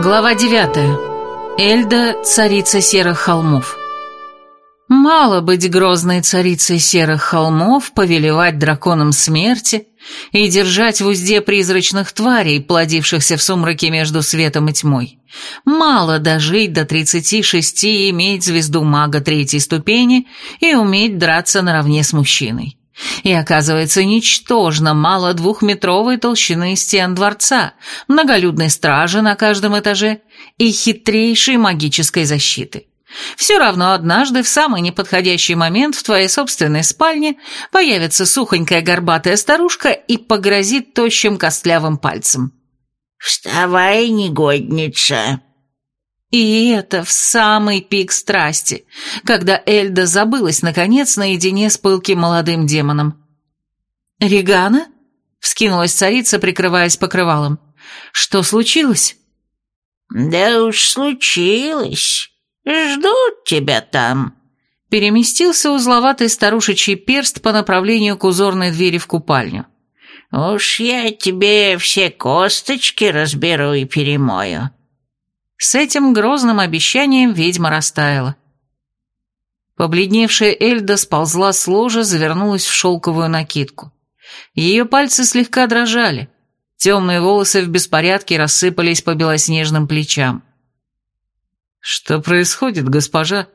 Глава 9. Эльда, царица серых холмов. Мало быть грозной царицей серых холмов, повелевать драконом смерти и держать в узде призрачных тварей, плодившихся в сумраке между светом и тьмой. Мало дожить до 36 и иметь звезду мага третьей ступени и уметь драться наравне с мужчиной. И оказывается, ничтожно мало двухметровой толщины стен дворца, многолюдной стражи на каждом этаже и хитрейшей магической защиты. Все равно однажды в самый неподходящий момент в твоей собственной спальне появится сухонькая горбатая старушка и погрозит тощим костлявым пальцем. «Вставай, негодница!» И это в самый пик страсти, когда Эльда забылась, наконец, наедине с пылким молодым демоном. «Регана?» — вскинулась царица, прикрываясь покрывалом. «Что случилось?» «Да уж случилось. Ждут тебя там». Переместился узловатый старушечий перст по направлению к узорной двери в купальню. «Уж я тебе все косточки разберу и перемою». С этим грозным обещанием ведьма растаяла. Побледневшая Эльда сползла с ложа, завернулась в шелковую накидку. Ее пальцы слегка дрожали. Темные волосы в беспорядке рассыпались по белоснежным плечам. «Что происходит, госпожа?»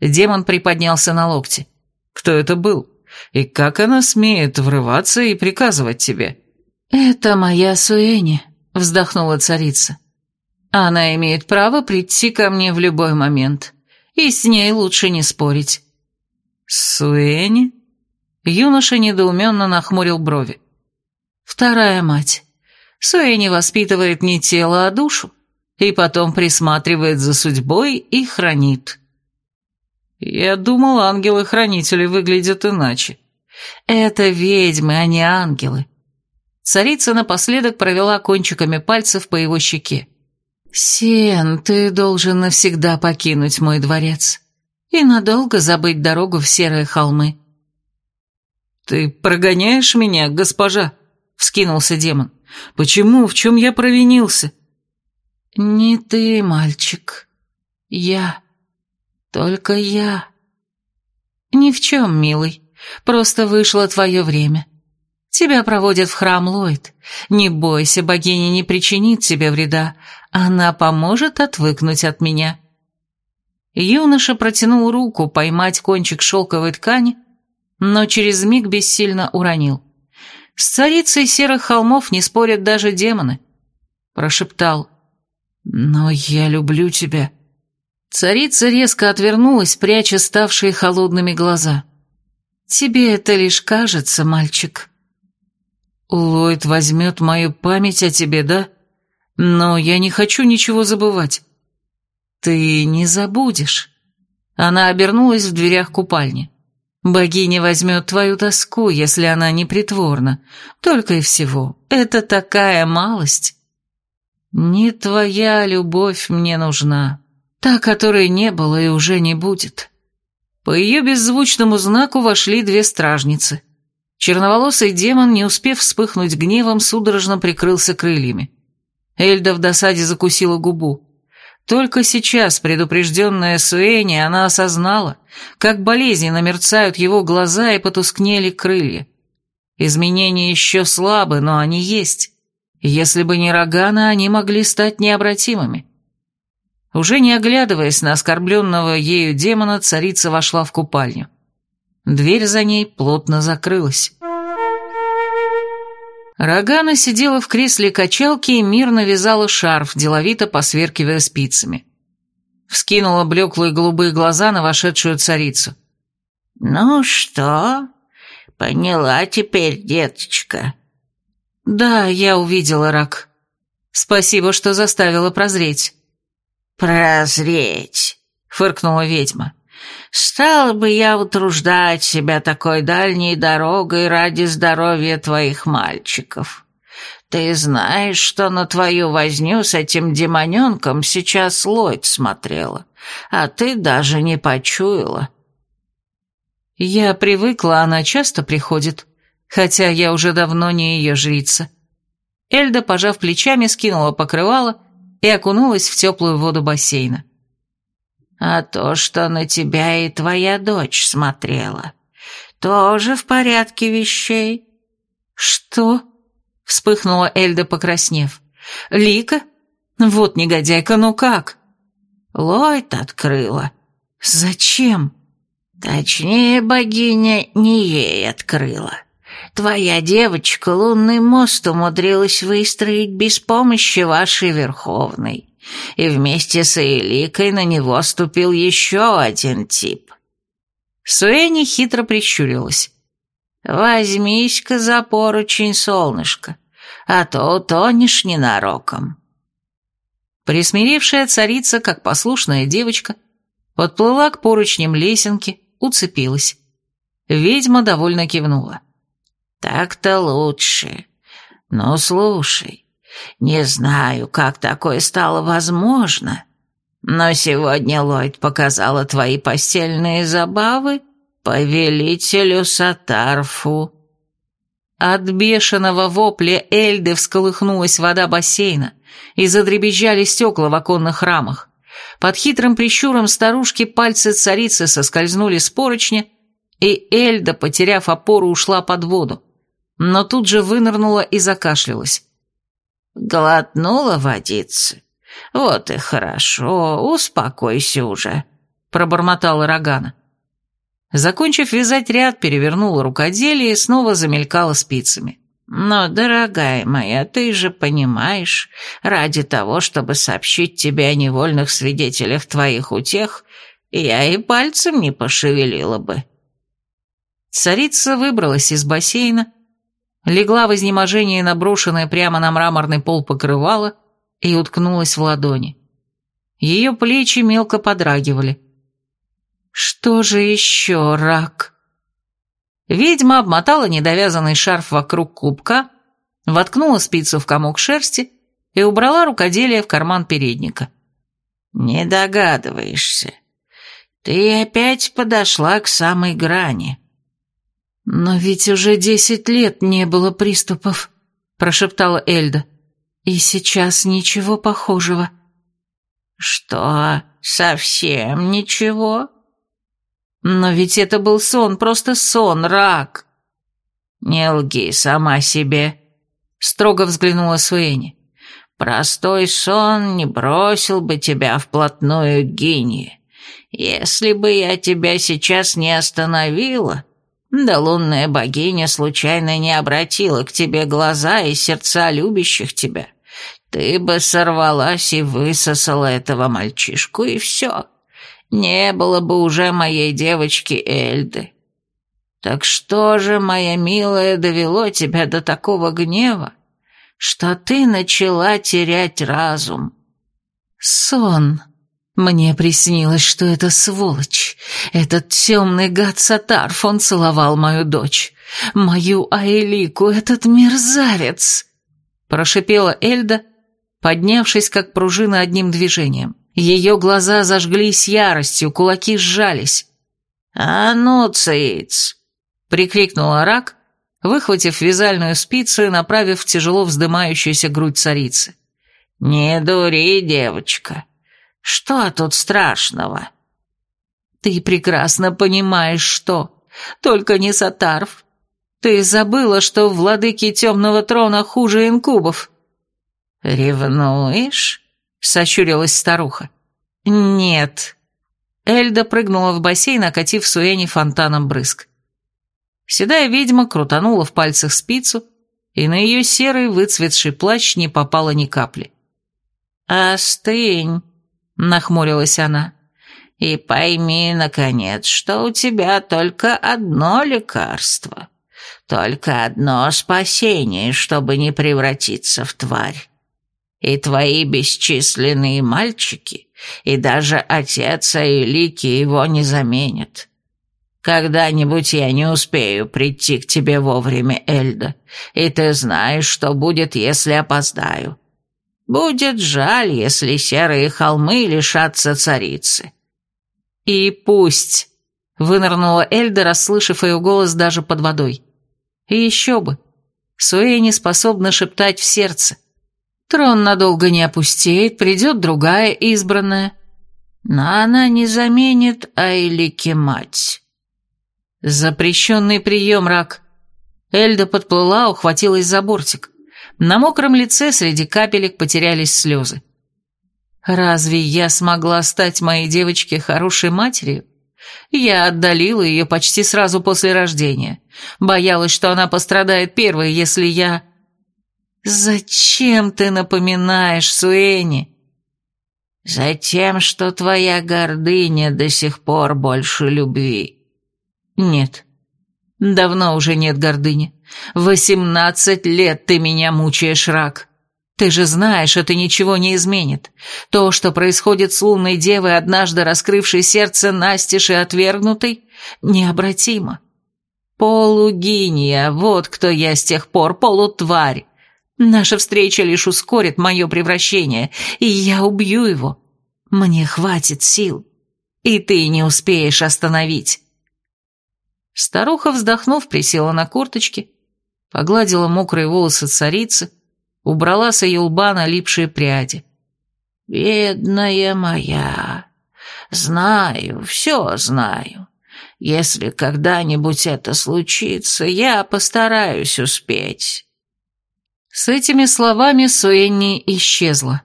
Демон приподнялся на локте. «Кто это был? И как она смеет врываться и приказывать тебе?» «Это моя Суэни», — вздохнула царица. Она имеет право прийти ко мне в любой момент, и с ней лучше не спорить». «Суэни?» Юноша недоуменно нахмурил брови. «Вторая мать. Суэни воспитывает не тело, а душу, и потом присматривает за судьбой и хранит». «Я думал, ангелы-хранители выглядят иначе». «Это ведьмы, а не ангелы». Царица напоследок провела кончиками пальцев по его щеке. «Сен, ты должен навсегда покинуть мой дворец и надолго забыть дорогу в серые холмы». «Ты прогоняешь меня, госпожа?» — вскинулся демон. «Почему? В чем я провинился?» «Не ты, мальчик. Я. Только я. Ни в чем, милый. Просто вышло твое время. Тебя проводят в храм Ллойд. Не бойся, богиня не причинит тебе вреда. Она поможет отвыкнуть от меня». Юноша протянул руку поймать кончик шелковой ткани, но через миг бессильно уронил. «С царицей серых холмов не спорят даже демоны», — прошептал. «Но я люблю тебя». Царица резко отвернулась, пряча ставшие холодными глаза. «Тебе это лишь кажется, мальчик». Ллойд возьмет мою память о тебе, да? Но я не хочу ничего забывать. Ты не забудешь. Она обернулась в дверях купальни. Богиня возьмет твою тоску, если она не притворна. Только и всего. Это такая малость. Не твоя любовь мне нужна. Та, которой не было и уже не будет. По ее беззвучному знаку вошли две стражницы. Черноволосый демон, не успев вспыхнуть гневом, судорожно прикрылся крыльями. Эльда в досаде закусила губу. Только сейчас, предупрежденная Суэни, она осознала, как болезненно мерцают его глаза и потускнели крылья. Изменения еще слабы, но они есть. Если бы не Рогана, они могли стать необратимыми. Уже не оглядываясь на оскорбленного ею демона, царица вошла в купальню. Дверь за ней плотно закрылась. Рогана сидела в кресле качалки и мирно вязала шарф, деловито посверкивая спицами. Вскинула блеклые голубые глаза на вошедшую царицу. «Ну что, поняла теперь, деточка?» «Да, я увидела рак. Спасибо, что заставила прозреть». «Прозреть», — фыркнула ведьма. Стала бы я утруждать себя такой дальней дорогой ради здоровья твоих мальчиков. Ты знаешь, что на твою возню с этим демоненком сейчас Ллойд смотрела, а ты даже не почуяла. Я привыкла, она часто приходит, хотя я уже давно не ее жрица. Эльда, пожав плечами, скинула покрывало и окунулась в теплую воду бассейна. «А то, что на тебя и твоя дочь смотрела, тоже в порядке вещей?» «Что?» — вспыхнула Эльда, покраснев. «Лика? Вот негодяйка, ну как?» Лойд открыла. «Зачем?» «Точнее, богиня не ей открыла. Твоя девочка лунный мост умудрилась выстроить без помощи вашей Верховной, и вместе с Эликой на него ступил еще один тип». Суэни хитро прищурилась. «Возьмись-ка за поручень, солнышко, а то утонешь ненароком». Присмиревшая царица, как послушная девочка, подплыла к поручням лесенки, уцепилась. Ведьма довольно кивнула. «Так-то лучше. Но слушай, не знаю, как такое стало возможно, но сегодня Ллойд показала твои постельные забавы повелителю Сатарфу». От бешеного вопля Эльды всколыхнулась вода бассейна, и задребезжали стекла в оконных рамах. Под хитрым прищуром старушки пальцы царицы соскользнули с поручня, и Эльда, потеряв опору, ушла под воду, но тут же вынырнула и закашлялась. «Глотнула водицы? Вот и хорошо, успокойся уже», — пробормотала Рогана. Закончив вязать ряд, перевернула рукоделие и снова замелькала спицами. «Но, дорогая моя, ты же понимаешь, ради того, чтобы сообщить тебе о невольных свидетелях твоих утех, я и пальцем не пошевелила бы». Царица выбралась из бассейна, легла в изнеможении наброшенное прямо на мраморный пол покрывало и уткнулась в ладони. Ее плечи мелко подрагивали. «Что же еще, рак?» Ведьма обмотала недовязанный шарф вокруг кубка, воткнула спицу в комок шерсти и убрала рукоделие в карман передника. «Не догадываешься. Ты опять подошла к самой грани». «Но ведь уже десять лет не было приступов», — прошептала Эльда. «И сейчас ничего похожего». «Что, совсем ничего?» Но ведь это был сон, просто сон, рак. Не лги сама себе, строго взглянула Суэни. Простой сон не бросил бы тебя вплотную к Гинии. Если бы я тебя сейчас не остановила, да лунная богиня случайно не обратила к тебе глаза и сердца любящих тебя, ты бы сорвалась и высосала этого мальчишку, и все не было бы уже моей девочки Эльды. Так что же, моя милая, довело тебя до такого гнева, что ты начала терять разум? Сон. Мне приснилось, что это сволочь, этот темный гад Сатарф, он целовал мою дочь, мою Аэлику, этот мерзавец, прошипела Эльда, поднявшись как пружина одним движением. Ее глаза зажглись яростью, кулаки сжались. «А ну, циц!» — прикрикнула рак, выхватив вязальную спицу и направив в тяжело вздымающуюся грудь царицы. «Не дури, девочка. Что тут страшного?» «Ты прекрасно понимаешь, что. Только не Сатарф. Ты забыла, что владыки темного трона хуже инкубов». «Ревнуешь?» сощурилась старуха. «Нет». Эльда прыгнула в бассейн, окатив Суэни фонтаном брызг. Седая ведьма крутанула в пальцах спицу, и на ее серый выцветший плащ не попало ни капли. «Остынь», — нахмурилась она, — «и пойми, наконец, что у тебя только одно лекарство, только одно спасение, чтобы не превратиться в тварь и твои бесчисленные мальчики, и даже отец Аэлики его не заменят. Когда-нибудь я не успею прийти к тебе вовремя, Эльда, и ты знаешь, что будет, если опоздаю. Будет жаль, если серые холмы лишатся царицы». «И пусть», — вынырнула Эльда, расслышав ее голос даже под водой. «И еще бы, Суэя не способна шептать в сердце, Трон надолго не опустеет, придет другая избранная. Но она не заменит Айлике мать. Запрещенный прием, Рак. Эльда подплыла, ухватилась за бортик. На мокром лице среди капелек потерялись слезы. Разве я смогла стать моей девочке хорошей матерью? Я отдалила ее почти сразу после рождения. Боялась, что она пострадает первой, если я... «Зачем ты напоминаешь, Суэни?» «Затем, что твоя гордыня до сих пор больше любви». «Нет, давно уже нет гордыни. Восемнадцать лет ты меня мучаешь, Рак. Ты же знаешь, это ничего не изменит. То, что происходит с лунной девой, однажды раскрывшей сердце настежь и отвергнутой, необратимо. Полугиния, вот кто я с тех пор, полутварь. Наша встреча лишь ускорит мое превращение, и я убью его. Мне хватит сил, и ты не успеешь остановить. Старуха, вздохнув, присела на корточки, погладила мокрые волосы царицы, убрала с ее лба налипшие пряди. «Бедная моя, знаю, все знаю. Если когда-нибудь это случится, я постараюсь успеть». С этими словами Суэнни исчезла.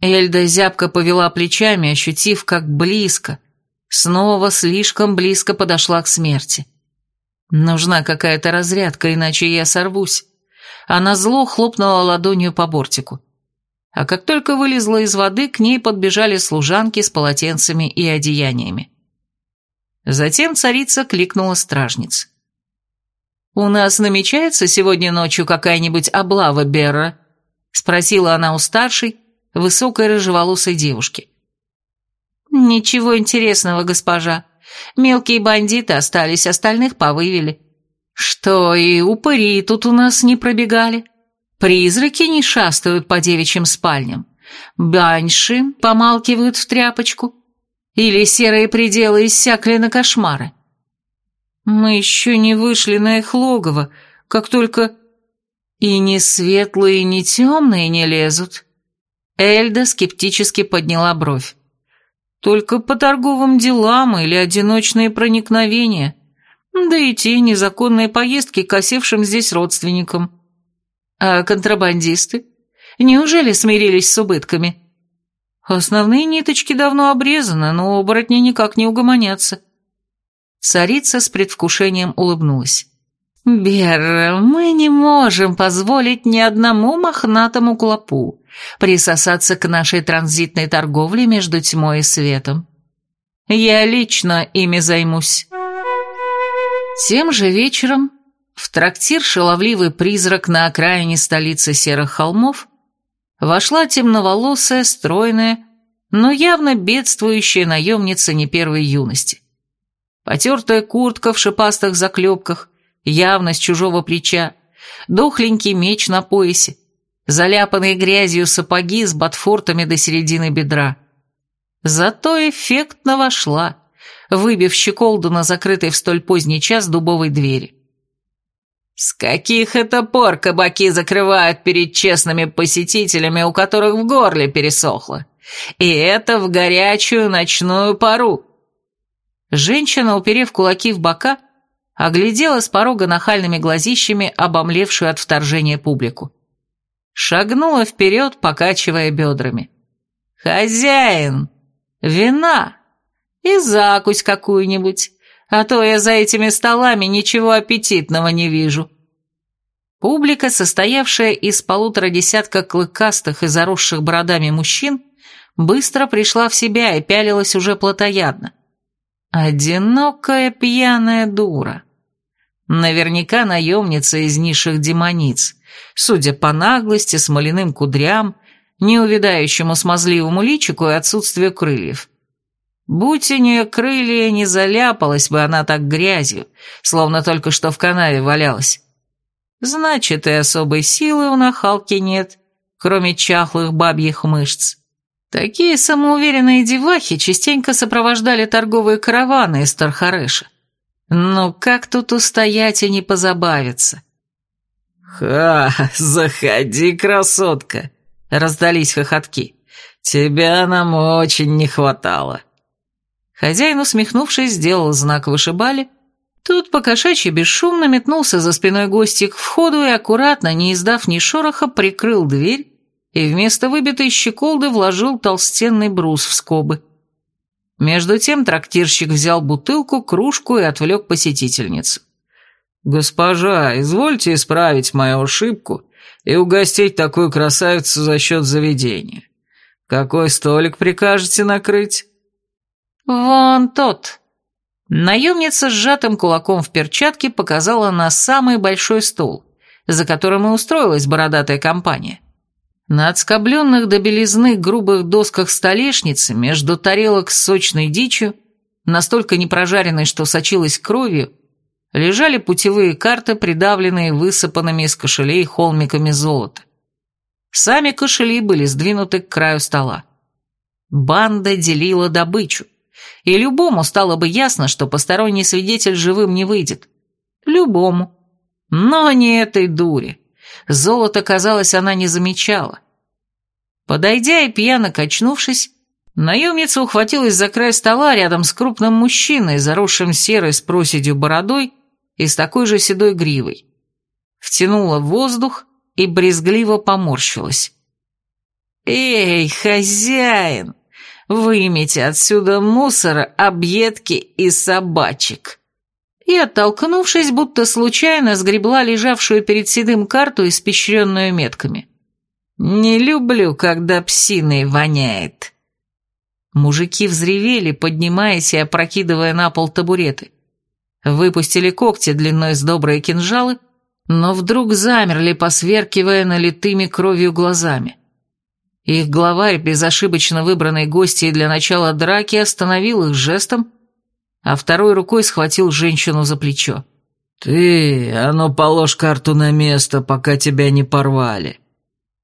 Эльда зябко повела плечами, ощутив, как близко, снова слишком близко подошла к смерти. Нужна какая-то разрядка, иначе я сорвусь. Она зло хлопнула ладонью по бортику. А как только вылезла из воды, к ней подбежали служанки с полотенцами и одеяниями. Затем царица кликнула стражниц. «У нас намечается сегодня ночью какая-нибудь облава, Берра?» — спросила она у старшей, высокой рыжеволосой девушки. «Ничего интересного, госпожа. Мелкие бандиты остались, остальных повывели. Что, и упыри тут у нас не пробегали? Призраки не шастают по девичьим спальням? Баньши помалкивают в тряпочку? Или серые пределы иссякли на кошмары? Мы еще не вышли на их логово, как только... И ни светлые, ни темные не лезут. Эльда скептически подняла бровь. Только по торговым делам или одиночные проникновения да и те незаконные поездки к осевшим здесь родственникам. А контрабандисты? Неужели смирились с убытками? Основные ниточки давно обрезаны, но оборотни никак не угомонятся. Царица с предвкушением улыбнулась. «Берра, мы не можем позволить ни одному мохнатому клопу присосаться к нашей транзитной торговле между тьмой и светом. Я лично ими займусь». Тем же вечером в трактир «Шаловливый призрак» на окраине столицы Серых холмов вошла темноволосая, стройная, но явно бедствующая наемница не первой юности. Потертая куртка в шипастых заклепках, явно с чужого плеча, дохленький меч на поясе, заляпанные грязью сапоги с ботфортами до середины бедра. Зато эффектно вошла – выбив щеколду на закрытой в столь поздний час дубовой двери. «С каких это пор кабаки закрывают перед честными посетителями, у которых в горле пересохло? И это в горячую ночную пару!» Женщина, уперев кулаки в бока, оглядела с порога нахальными глазищами обомлевшую от вторжения публику. Шагнула вперед, покачивая бедрами. «Хозяин! Вина!» И закусь какую-нибудь, а то я за этими столами ничего аппетитного не вижу». Публика, состоявшая из полутора десятка клыкастых и заросших бородами мужчин, быстро пришла в себя и пялилась уже плотоядно. Одинокая пьяная дура. Наверняка наемница из низших демониц, судя по наглости, смоляным кудрям, неувидающему смазливому личику и отсутствию крыльев. Будь у нее крылья, не заляпалась бы она так грязью, словно только что в канаве валялась. Значит, и особой силы у нахалки нет, кроме чахлых бабьих мышц. Такие самоуверенные девахи частенько сопровождали торговые караваны из Тархареша. Но как тут устоять и не позабавиться? «Ха, заходи, красотка!» — раздались хохотки. «Тебя нам очень не хватало». Хозяин, усмехнувшись, сделал знак вышибали. Тут покошачий бесшумно метнулся за спиной гостя к входу и, аккуратно, не издав ни шороха, прикрыл дверь и вместо выбитой щеколды вложил толстенный брус в скобы. Между тем трактирщик взял бутылку, кружку и отвлек посетительницу. «Госпожа, извольте исправить мою ошибку и угостить такую красавицу за счет заведения. Какой столик прикажете накрыть?» «Вон тот». Наемница с сжатым кулаком в перчатке показала на самый большой стол, за которым и устроилась бородатая компания. На отскобленных до белизны грубых досках столешницы, между тарелок с сочной дичью, настолько непрожаренной, что сочилась кровью, лежали путевые карты, придавленные высыпанными из кошелей холмиками золота. Сами кошели были сдвинуты к краю стола. Банда делила добычу, и любому стало бы ясно, что посторонний свидетель живым не выйдет. Любому. Но не этой дуре. Золото, казалось, она не замечала. Подойдя и пьяно качнувшись, наемница ухватилась за край стола рядом с крупным мужчиной, заросшим серой с проседью бородой и с такой же седой гривой. Втянула воздух и брезгливо поморщилась. «Эй, хозяин, вымите отсюда мусора, объедки и собачек!» И, оттолкнувшись, будто случайно сгребла лежавшую перед седым карту, испещренную метками. «Не люблю, когда псиной воняет». Мужики взревели, поднимаясь и опрокидывая на пол табуреты. Выпустили когти длиной с добрые кинжалы, но вдруг замерли, посверкивая налитыми кровью глазами. Их главарь, безошибочно выбранный гостьей для начала драки, остановил их жестом, а второй рукой схватил женщину за плечо. «Ты, а ну положь карту на место, пока тебя не порвали!»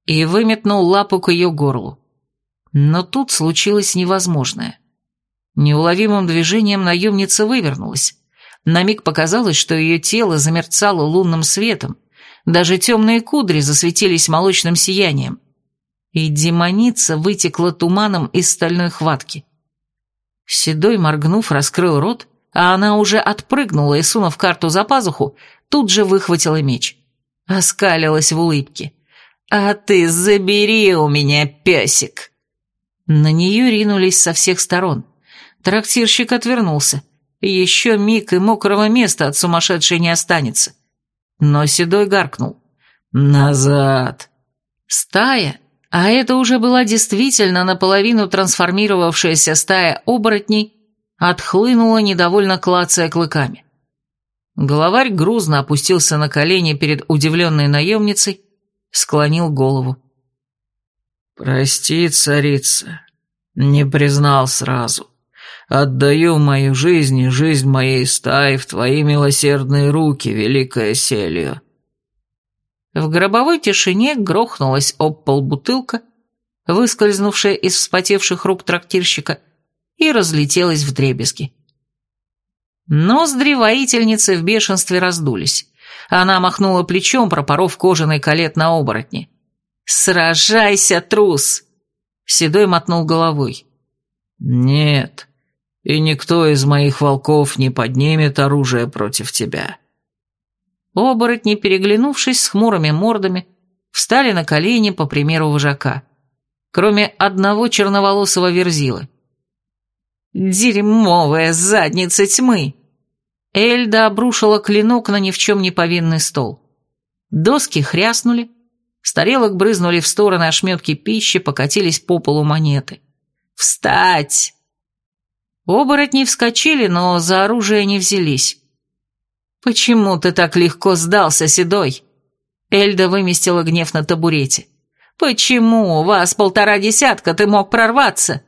И выметнул лапу к ее горлу. Но тут случилось невозможное. Неуловимым движением наемница вывернулась. На миг показалось, что ее тело замерцало лунным светом, даже темные кудри засветились молочным сиянием. И демоница вытекла туманом из стальной хватки. Седой, моргнув, раскрыл рот, а она уже отпрыгнула и, сунув карту за пазуху, тут же выхватила меч. Оскалилась в улыбке. «А ты забери у меня, песик!» На нее ринулись со всех сторон. Трактирщик отвернулся. Еще миг и мокрого места от сумасшедшей не останется. Но Седой гаркнул. «Назад!» Стая, а это уже была действительно наполовину трансформировавшаяся стая оборотней, отхлынула, недовольно клацая клыками. Главарь грузно опустился на колени перед удивленной наемницей, склонил голову. «Прости, царица, не признал сразу. Отдаю мою жизнь и жизнь моей стаи в твои милосердные руки, великая Селия. В гробовой тишине грохнулась об пол бутылка, выскользнувшая из вспотевших рук трактирщика, и разлетелась в дребезги. Ноздри воительницы в бешенстве раздулись. Она махнула плечом, пропоров кожаный колет на оборотне. «Сражайся, трус!» Седой мотнул головой. «Нет, и никто из моих волков не поднимет оружие против тебя. Оборотни, переглянувшись с хмурыми мордами, встали на колени по примеру вожака. Кроме одного черноволосого верзилы. «Дерьмовая задница тьмы!» Эльда обрушила клинок на ни в чем не повинный стол. Доски хряснули, с тарелок брызнули в стороны ошметки пищи, покатились по полу монеты. «Встать!» Оборотни вскочили, но за оружие не взялись. «Почему ты так легко сдался, Седой?» Эльда выместила гнев на табурете. «Почему? Вас полтора десятка, ты мог прорваться!»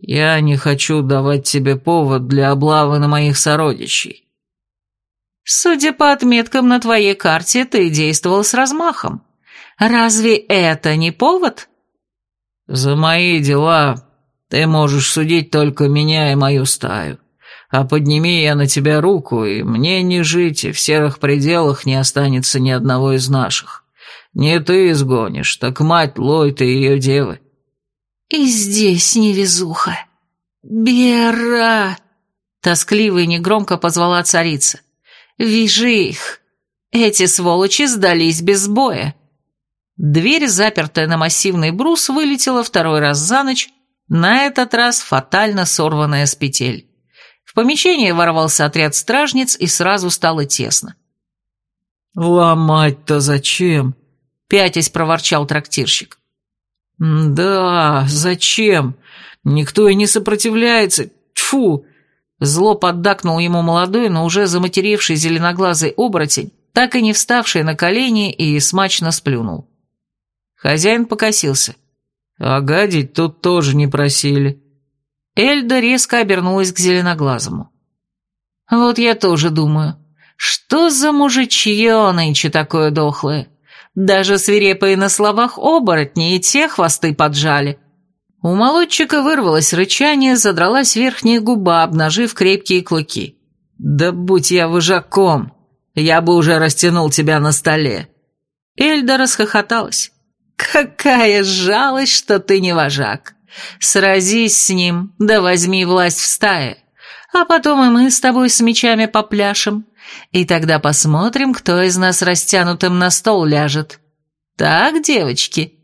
«Я не хочу давать тебе повод для облавы на моих сородичей». «Судя по отметкам на твоей карте, ты действовал с размахом. Разве это не повод?» «За мои дела ты можешь судить только меня и мою стаю. А подними я на тебя руку, и мне не жить, и в серых пределах не останется ни одного из наших. Не ты изгонишь, так мать Лойд и ее девы». «И здесь невезуха. Бера!» Тоскливо и негромко позвала царица. «Вяжи их! Эти сволочи сдались без боя!» Дверь, запертая на массивный брус, вылетела второй раз за ночь, на этот раз фатально сорванная с петель. В помещение ворвался отряд стражниц, и сразу стало тесно. «Ломать-то зачем?» — пятясь проворчал трактирщик. «Да, зачем? Никто и не сопротивляется. Тьфу!» Зло поддакнул ему молодой, но уже заматеревший зеленоглазый оборотень, так и не вставший на колени и смачно сплюнул. Хозяин покосился. «А гадить тут тоже не просили». Эльда резко обернулась к зеленоглазому. «Вот я тоже думаю, что за мужичье нынче такое дохлое? Даже свирепые на словах оборотни и те хвосты поджали». У молодчика вырвалось рычание, задралась верхняя губа, обнажив крепкие клыки. «Да будь я выжаком, я бы уже растянул тебя на столе». Эльда расхохоталась. «Какая жалость, что ты не вожак. Сразись с ним, да возьми власть в стае, а потом и мы с тобой с мечами попляшем, и тогда посмотрим, кто из нас растянутым на стол ляжет. Так, девочки?»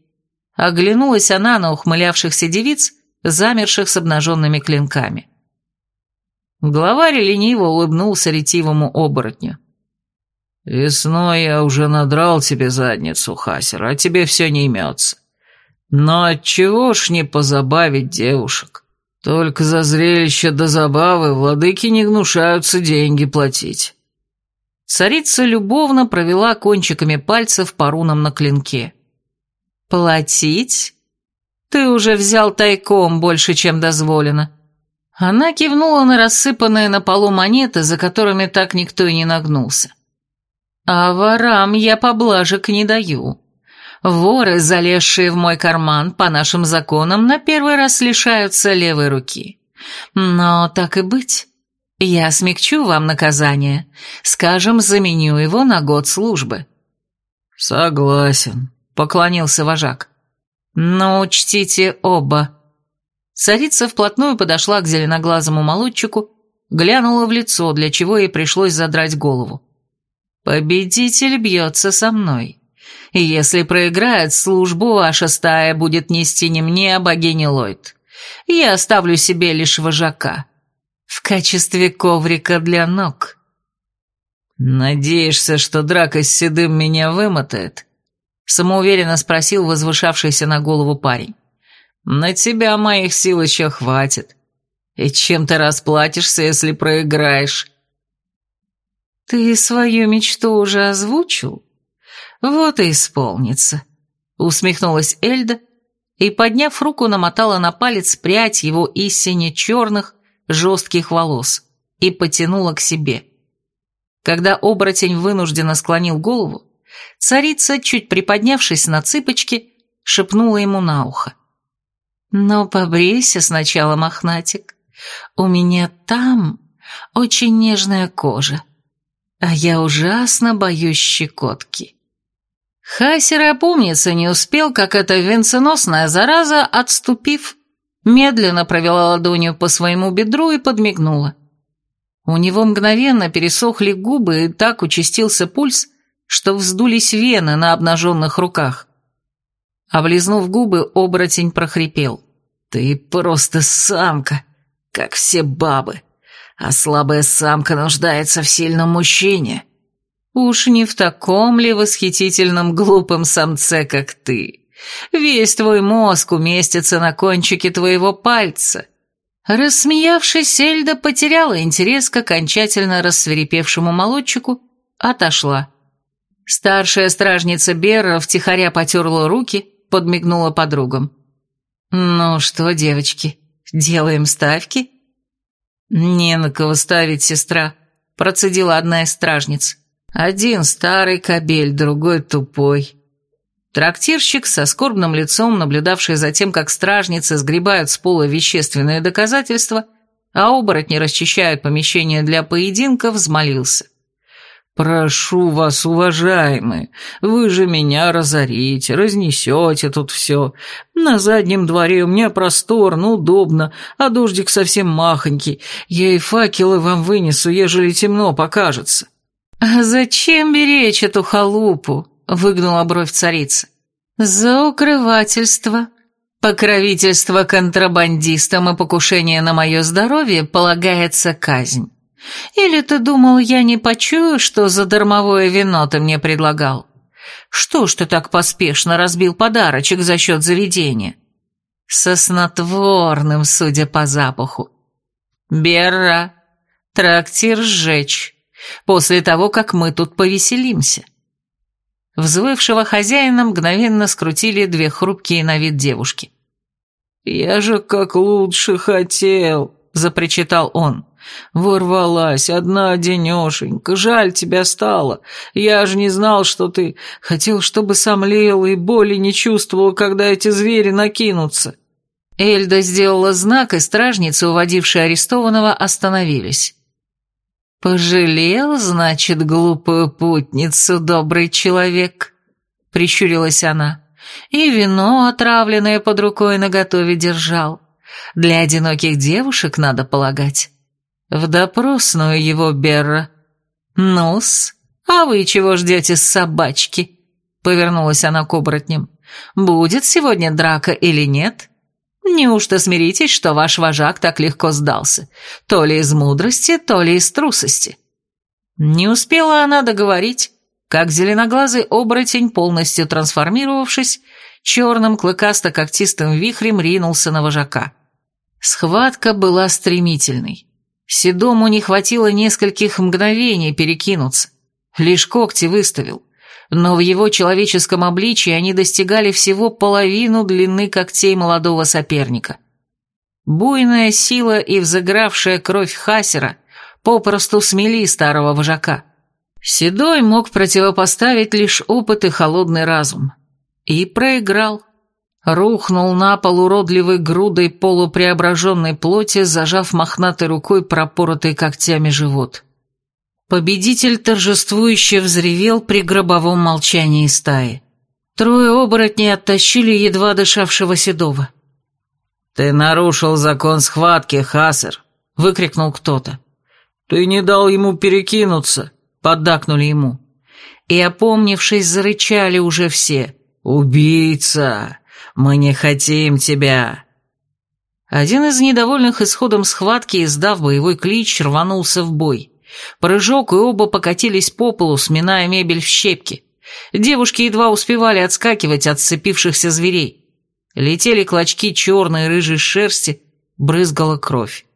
Оглянулась она на ухмылявшихся девиц, замерших с обнаженными клинками. Главарь лениво улыбнулся ретивому оборотню. «Весной я уже надрал тебе задницу, Хасер, а тебе все не имется. Но отчего ж не позабавить девушек? Только за зрелище до забавы владыки не гнушаются деньги платить». Царица любовно провела кончиками пальцев по рунам на клинке. «Платить? Ты уже взял тайком больше, чем дозволено». Она кивнула на рассыпанные на полу монеты, за которыми так никто и не нагнулся. «А ворам я поблажек не даю. Воры, залезшие в мой карман, по нашим законам, на первый раз лишаются левой руки. Но так и быть, я смягчу вам наказание. Скажем, заменю его на год службы». «Согласен», поклонился вожак. «Но учтите оба». Царица вплотную подошла к зеленоглазому молодчику, глянула в лицо, для чего ей пришлось задрать голову. «Победитель бьется со мной. И если проиграет, службу ваша стая будет нести не мне, а богине Ллойд. Я оставлю себе лишь вожака. В качестве коврика для ног». «Надеешься, что драка с Седым меня вымотает?» самоуверенно спросил возвышавшийся на голову парень. «На тебя моих сил еще хватит. И чем ты расплатишься, если проиграешь?» «Ты свою мечту уже озвучил? Вот и исполнится», — усмехнулась Эльда и, подняв руку, намотала на палец прядь его истине черных, жестких волос и потянула к себе. Когда оборотень вынужденно склонил голову, Царица, чуть приподнявшись на цыпочки, шепнула ему на ухо. «Но побрейся сначала, мохнатик. У меня там очень нежная кожа, а я ужасно боюсь щекотки». Хасер опомниться не успел, как эта венценосная зараза, отступив, медленно провела ладонью по своему бедру и подмигнула. У него мгновенно пересохли губы и так участился пульс, что вздулись вены на обнаженных руках. Облизнув губы, оборотень прохрипел. «Ты просто самка, как все бабы, а слабая самка нуждается в сильном мужчине. Уж не в таком ли восхитительном глупом самце, как ты? Весь твой мозг уместится на кончике твоего пальца». Рассмеявшись, Эльда потеряла интерес к окончательно рассверепевшему молодчику, отошла. Старшая стражница Берра втихаря потерла руки, подмигнула подругам. «Ну что, девочки, делаем ставки?» «Не на кого ставить, сестра», — процедила одна из стражниц. «Один старый кобель, другой тупой». Трактирщик со скорбным лицом, наблюдавший за тем, как стражницы сгребают с пола вещественные доказательства, а оборотни расчищают помещение для поединка, взмолился. «Прошу вас, уважаемые, вы же меня разорите, разнесете тут все. На заднем дворе у меня просторно, удобно, а дождик совсем махонький. Я и факелы вам вынесу, ежели темно покажется». «А зачем беречь эту халупу?» — выгнула бровь царица. «За укрывательство. Покровительство контрабандистам и покушение на мое здоровье полагается казнь». Или ты думал, я не почую, что за дармовое вино ты мне предлагал? Что ж ты так поспешно разбил подарочек за счет заведения? Со снотворным, судя по запаху. Берра, трактир сжечь, после того, как мы тут повеселимся. Взвывшего хозяина мгновенно скрутили две хрупкие на вид девушки. «Я же как лучше хотел», — запричитал он. Ворвалась, одна денешенька, жаль тебя стало. Я же не знал, что ты хотел, чтобы сомлел и боли не чувствовал, когда эти звери накинутся». Эльда сделала знак, и стражницы, уводившие арестованного, остановились. «Пожалел, значит, глупую путницу, добрый человек?» — прищурилась она. «И вино, отравленное под рукой, наготове держал. Для одиноких девушек, надо полагать». «В допросную его, Берра». «Ну-с, а вы чего ждете с собачки?» Повернулась она к оборотням. «Будет сегодня драка или нет? Неужто смиритесь, что ваш вожак так легко сдался? То ли из мудрости, то ли из трусости?» Не успела она договорить, как зеленоглазый оборотень, полностью трансформировавшись, черным клыкасто-когтистым вихрем ринулся на вожака. Схватка была стремительной. Седому не хватило нескольких мгновений перекинуться. Лишь когти выставил. Но в его человеческом обличии они достигали всего половину длины когтей молодого соперника. Буйная сила и взыгравшая кровь Хасера попросту смели старого вожака. Седой мог противопоставить лишь опыт и холодный разум. И проиграл. Рухнул на пол уродливой грудой полупреображенной плоти, зажав мохнатой рукой пропоротый когтями живот. Победитель торжествующе взревел при гробовом молчании стаи. Трое оборотней оттащили едва дышавшего Седова. «Ты нарушил закон схватки, Хасер!» — выкрикнул кто-то. «Ты не дал ему перекинуться!» — поддакнули ему. И, опомнившись, зарычали уже все. «Убийца! Мы не хотим тебя!» Один из недовольных исходом схватки, издав боевой клич, рванулся в бой. Прыжок, и оба покатились по полу, сминая мебель в щепки. Девушки едва успевали отскакивать от сцепившихся зверей. Летели клочки черной и рыжей шерсти, брызгала кровь.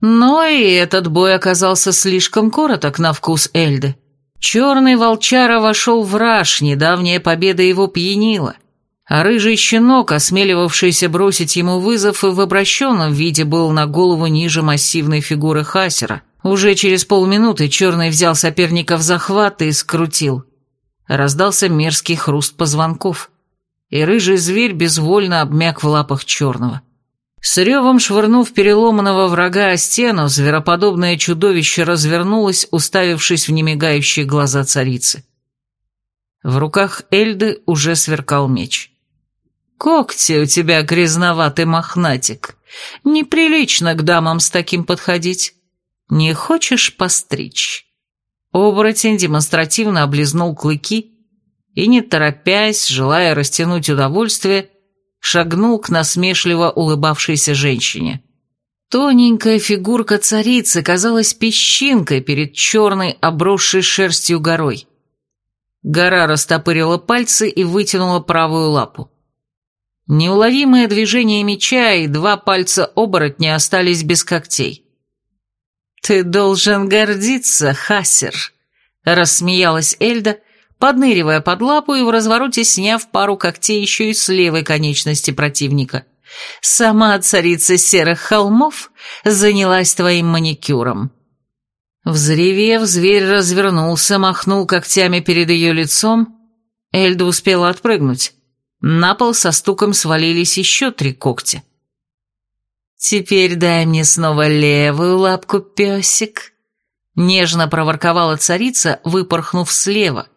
Но и этот бой оказался слишком короток на вкус Эльды. Черный волчара вошел в раж, недавняя победа его пьянила — а рыжий щенок, осмеливавшийся бросить ему вызов, и в обращенном виде был на голову ниже массивной фигуры Хасера. Уже через полминуты черный взял соперника в захват и скрутил. Раздался мерзкий хруст позвонков, и рыжий зверь безвольно обмяк в лапах черного. С ревом швырнув переломанного врага о стену, звероподобное чудовище развернулось, уставившись в немигающие глаза царицы. В руках Эльды уже сверкал меч. Когти у тебя грязноватый мохнатик. Неприлично к дамам с таким подходить. Не хочешь постричь?» Оборотень демонстративно облизнул клыки и, не торопясь, желая растянуть удовольствие, шагнул к насмешливо улыбавшейся женщине. Тоненькая фигурка царицы казалась песчинкой перед черной, обросшей шерстью горой. Гора растопырила пальцы и вытянула правую лапу. Неуловимое движение меча и два пальца оборотня остались без когтей. «Ты должен гордиться, Хасер», — рассмеялась Эльда, подныривая под лапу и в развороте сняв пару когтей еще и с левой конечности противника. «Сама царица серых холмов занялась твоим маникюром». Взревев, зверь развернулся, махнул когтями перед ее лицом. Эльда успела отпрыгнуть. На пол со стуком свалились еще три когтя. «Теперь дай мне снова левую лапку, песик». Нежно проворковала царица, выпорхнув слева,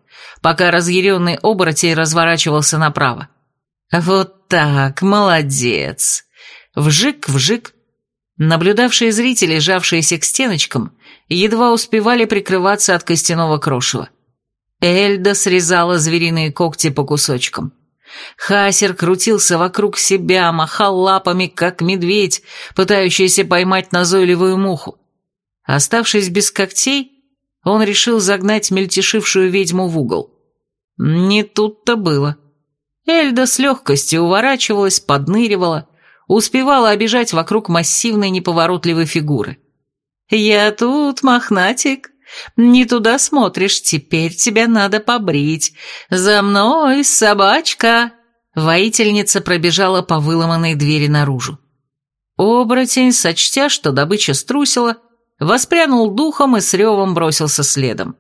пока разъяренный оборотень разворачивался направо. «Вот так, молодец!» Вжик-вжик. Наблюдавшие зрители, жавшиеся к стеночкам, едва успевали прикрываться от костяного крошева. Эльда срезала звериные когти по кусочкам. Хасер крутился вокруг себя, махал лапами, как медведь, пытающийся поймать назойливую муху. Оставшись без когтей, он решил загнать мельтешившую ведьму в угол. Не тут-то было. Эльда с легкостью уворачивалась, подныривала, успевала обижать вокруг массивной неповоротливой фигуры. «Я тут, мохнатик. Не туда смотришь, теперь тебя надо побрить. За мной, собачка!» Воительница пробежала по выломанной двери наружу. Оборотень, сочтя, что добыча струсила, воспрянул духом и с ревом бросился следом.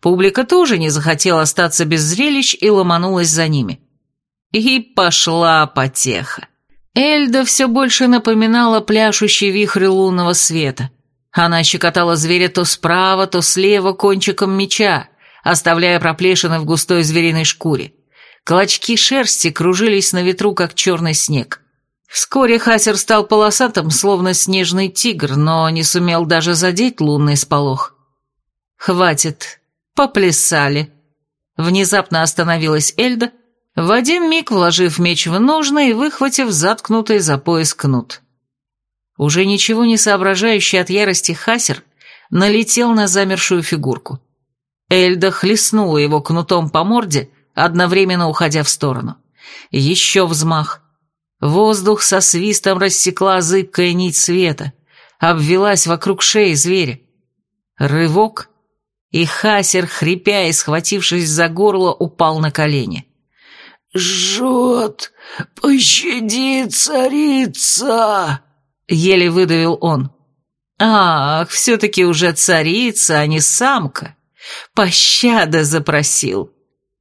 Публика тоже не захотела остаться без зрелищ и ломанулась за ними. И пошла потеха. Эльда все больше напоминала пляшущий вихрь лунного света. Она щекотала зверя то справа, то слева кончиком меча, оставляя проплешины в густой звериной шкуре. Клочки шерсти кружились на ветру, как черный снег. Вскоре Хасер стал полосатым, словно снежный тигр, но не сумел даже задеть лунный сполох. «Хватит, поплясали». Внезапно остановилась Эльда, в один миг вложив меч в ножны и выхватив заткнутый за пояс кнут. Уже ничего не соображающий от ярости Хасер налетел на замершую фигурку. Эльда хлестнула его кнутом по морде, одновременно уходя в сторону. Еще взмах. Воздух со свистом рассекла зыбкая нить света, обвелась вокруг шеи зверя. Рывок, и Хасер, хрипя и схватившись за горло, упал на колени. «Жжет! Пощади, царица!» — еле выдавил он. «Ах, все-таки уже царица, а не самка! Пощада запросил!»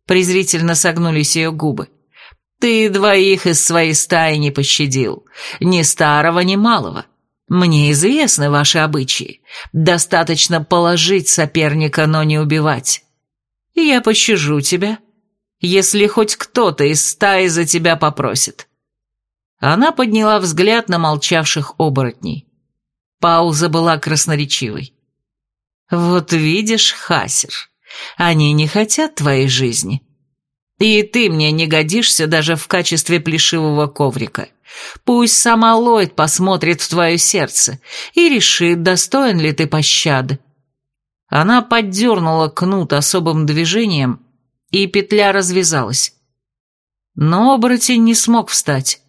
Презрительно согнулись ее губы. «Ты двоих из своей стаи не пощадил, ни старого, ни малого. Мне известны ваши обычаи. Достаточно положить соперника, но не убивать. Я пощажу тебя, если хоть кто-то из стаи за тебя попросит». Она подняла взгляд на молчавших оборотней. Пауза была красноречивой. «Вот видишь, Хасер, они не хотят твоей жизни. И ты мне не годишься даже в качестве плешивого коврика. Пусть сама Ллойд посмотрит в твое сердце и решит, достоин ли ты пощады». Она поддернула кнут особым движением, и петля развязалась. Но оборотень не смог встать.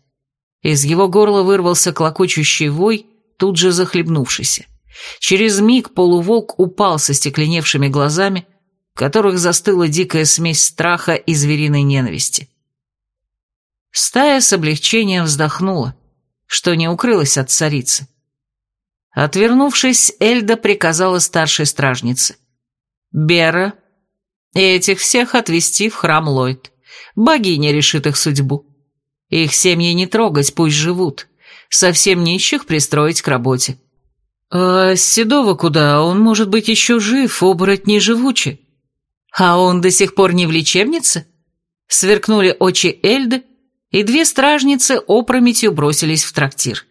Из его горла вырвался клокочущий вой, тут же захлебнувшийся. Через миг полуволк упал со стекленевшими глазами, в которых застыла дикая смесь страха и звериной ненависти. Стая с облегчением вздохнула, что не укрылась от царицы. Отвернувшись, Эльда приказала старшей стражнице. «Бера, этих всех отвести в храм Ллойд. Богиня решит их судьбу. Их семьи не трогать, пусть живут. Совсем нищих пристроить к работе. А Седова куда? Он, может быть, еще жив, оборотни живучи. А он до сих пор не в лечебнице? Сверкнули очи Эльды, и две стражницы опрометью бросились в трактир.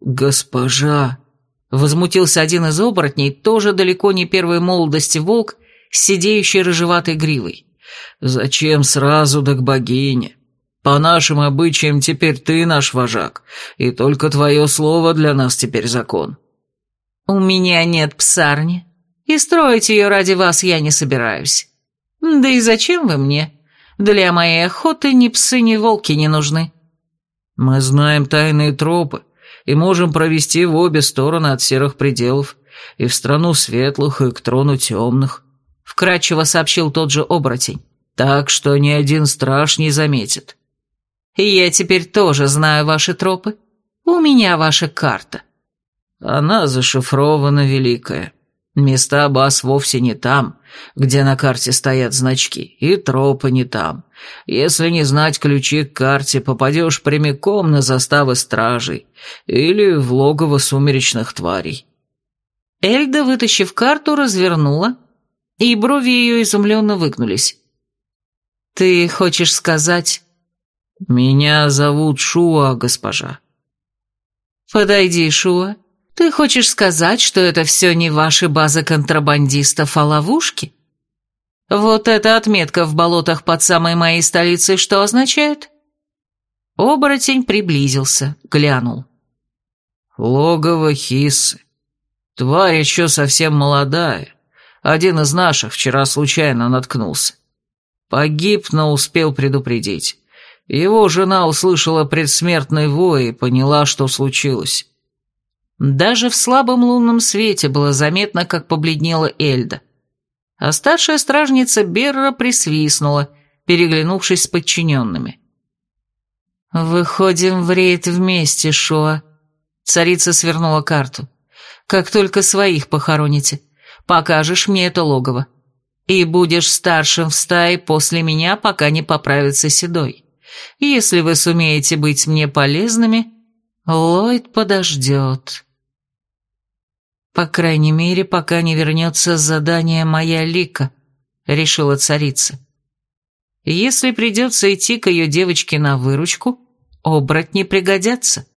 «Госпожа!» — возмутился один из оборотней, тоже далеко не первой молодости волк, с сидеющей рыжеватой гривой. «Зачем сразу да к богине? По нашим обычаям теперь ты наш вожак, и только твое слово для нас теперь закон». «У меня нет псарни, и строить ее ради вас я не собираюсь. Да и зачем вы мне? Для моей охоты ни псы, ни волки не нужны». «Мы знаем тайные тропы и можем провести в обе стороны от серых пределов, и в страну светлых, и к трону темных», — вкратчиво сообщил тот же оборотень. «Так что ни один страж не заметит». Я теперь тоже знаю ваши тропы. У меня ваша карта». «Она зашифрована, Великая. Места баз вовсе не там, где на карте стоят значки, и тропы не там. Если не знать ключи к карте, попадешь прямиком на заставы стражей или в логово сумеречных тварей». Эльда, вытащив карту, развернула, и брови ее изумленно выгнулись. «Ты хочешь сказать...» «Меня зовут Шуа, госпожа». «Подойди, Шуа. Ты хочешь сказать, что это все не ваши базы контрабандистов, а ловушки?» «Вот эта отметка в болотах под самой моей столицей что означает?» Оборотень приблизился, глянул. «Логово Хиссы. Тварь еще совсем молодая. Один из наших вчера случайно наткнулся. Погиб, но успел предупредить. Его жена услышала предсмертный вой и поняла, что случилось. Даже в слабом лунном свете было заметно, как побледнела Эльда. А старшая стражница Берра присвистнула, переглянувшись с подчиненными. «Выходим в рейд вместе, Шоа», — царица свернула карту. «Как только своих похороните, покажешь мне это логово. И будешь старшим в стае после меня, пока не поправится седой. Если вы сумеете быть мне полезными, Ллойд подождет». «По крайней мере, пока не вернется с задания моя Лика», — решила царица. «Если придется идти к ее девочке на выручку, оборотни пригодятся».